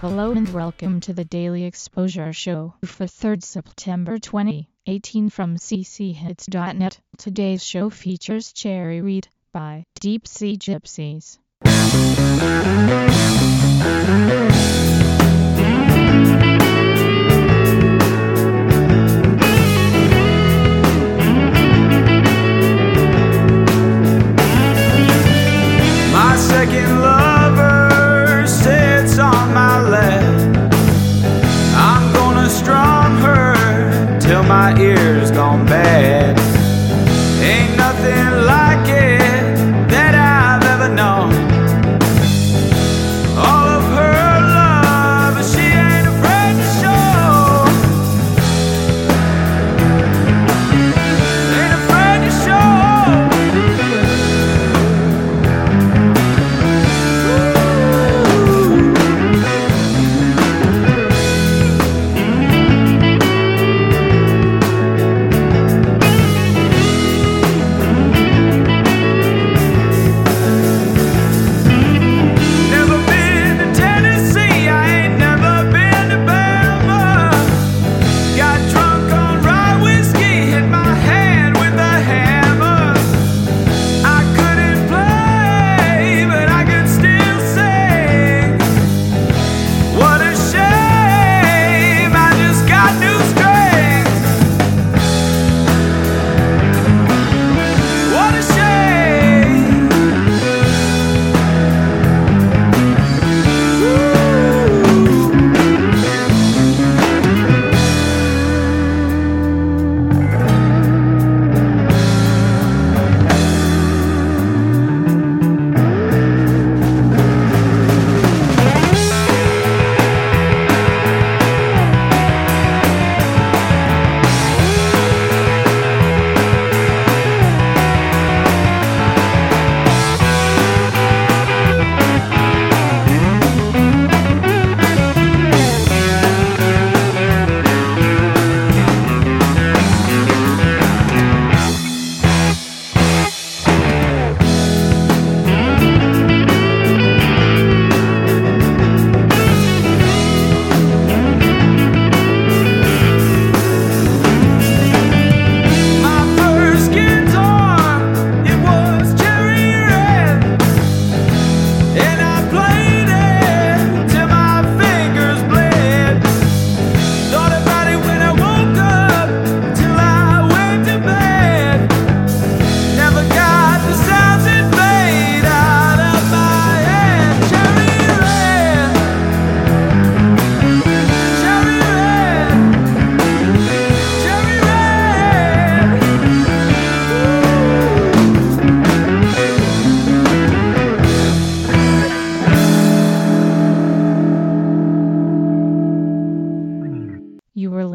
Hello and welcome to the Daily Exposure Show for 3rd September 2018 from cchits.net. Today's show features Cherry Reid by Deep Sea Gypsies.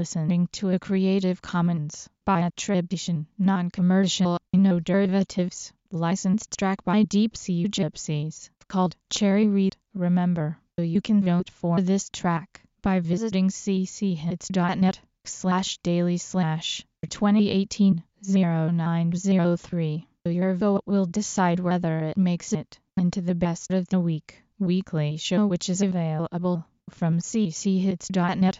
Listening to a Creative Commons by attribution, non-commercial, no derivatives, licensed track by Deep Sea Gypsies, called Cherry Reed. Remember, you can vote for this track by visiting cchits.net slash daily slash 2018 0903. Your vote will decide whether it makes it into the best of the week weekly show which is available from cchits.net